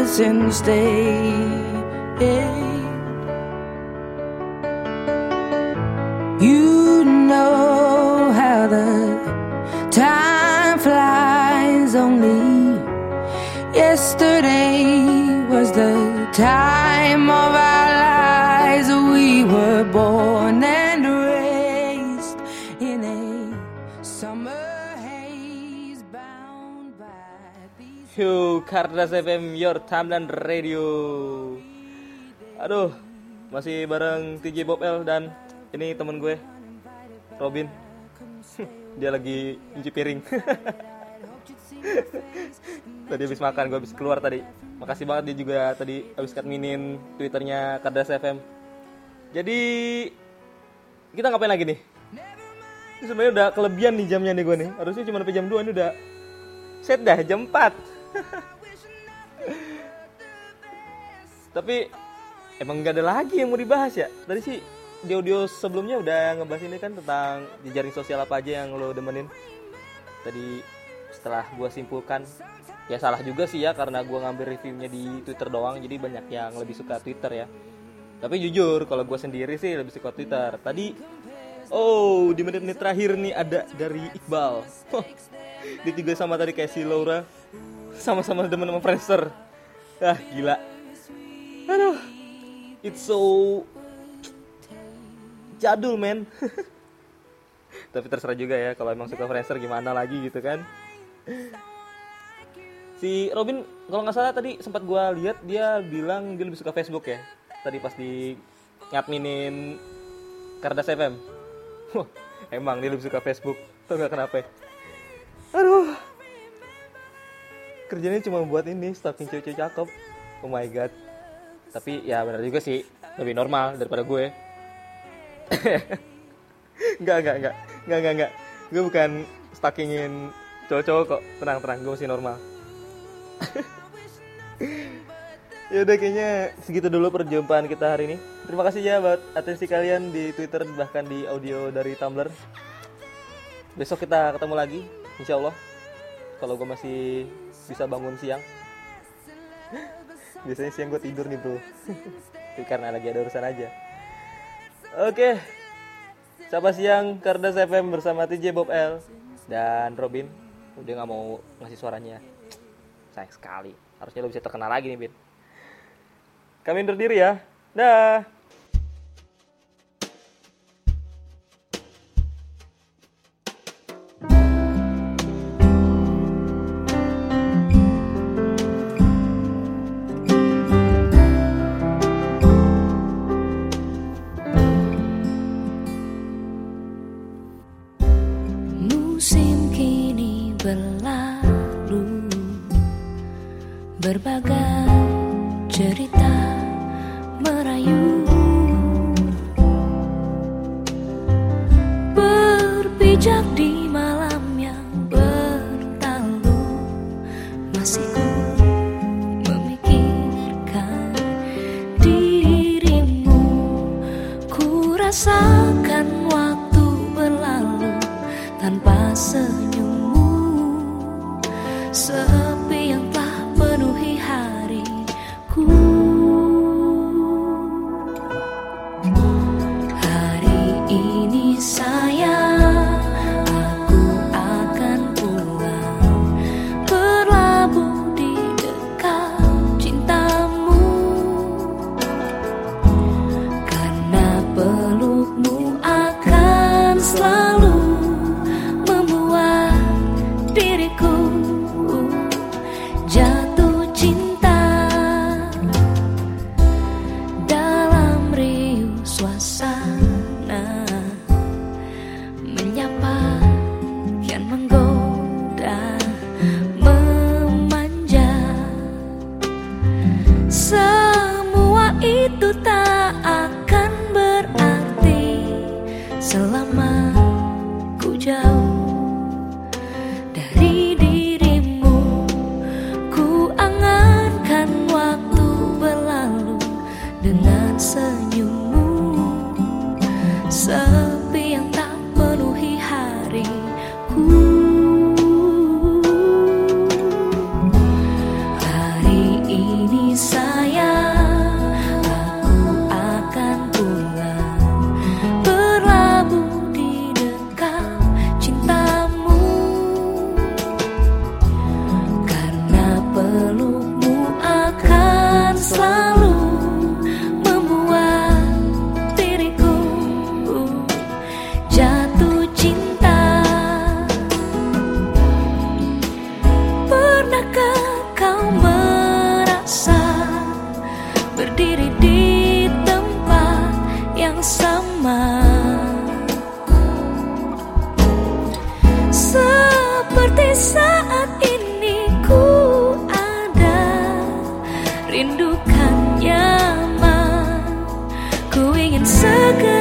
presence day. Yo, Kardas FM, your timeline radio. Aduh, masih bareng TJ Bob L dan ini temen gue, Robin. Dia lagi nyuci piring. tadi habis makan, gue habis keluar tadi. Makasih banget dia juga tadi habis adminin twitternya Kardas FM. Jadi kita ngapain lagi nih? Ini sebenarnya udah kelebihan nih jamnya nih gue nih. Harusnya cuma sampai jam 2 ini udah set dah jam 4. Tapi emang nggak ada lagi yang mau dibahas ya. Tadi sih di audio sebelumnya udah ngebahas ini kan tentang jejaring sosial apa aja yang lo demenin. Tadi setelah gua simpulkan ya salah juga sih ya karena gua ngambil reviewnya di Twitter doang jadi banyak yang lebih suka Twitter ya. Tapi jujur kalau gua sendiri sih lebih suka Twitter. Tadi oh di menit-menit terakhir nih ada dari Iqbal. Dia juga sama tadi kayak si Laura sama-sama demen sama Friendster. Ah gila. Aduh. It's so jadul men. Tapi terserah juga ya kalau emang suka Friendster gimana lagi gitu kan. Si Robin kalau nggak salah tadi sempat gua lihat dia bilang dia lebih suka Facebook ya. Tadi pas di ngadminin Kardas FM. Emang dia lebih suka Facebook. Tau nggak kenapa? Aduh. Kerjanya cuma buat ini stalking cewek-cewek cakep. Oh my god. Tapi ya benar juga sih, lebih normal daripada gue. Enggak, enggak, enggak. Enggak, enggak, enggak. Gue bukan stalkingin cowok-cowok kok. Tenang, tenang, gue masih normal. ya udah kayaknya segitu dulu perjumpaan kita hari ini. Terima kasih ya buat atensi kalian di Twitter bahkan di audio dari Tumblr. Besok kita ketemu lagi, insya Allah. Kalau gue masih bisa bangun siang. Biasanya siang gue tidur nih bro. Itu karena lagi ada urusan aja. Oke. Sapa siang Kardas FM bersama TJ Bob L dan Robin. Udah nggak mau ngasih suaranya. Sayang sekali. Harusnya lo bisa terkenal lagi nih, Bin. Kami undur diri ya. Dah. Berpijak di itu tak akan berarti selama ku jauh dari dirimu. Ku angankan waktu berlalu dengan senyummu. Pernahkah kau merasa berdiri di tempat yang sama? Seperti saat ini ku ada rindukan nyaman, ku ingin segera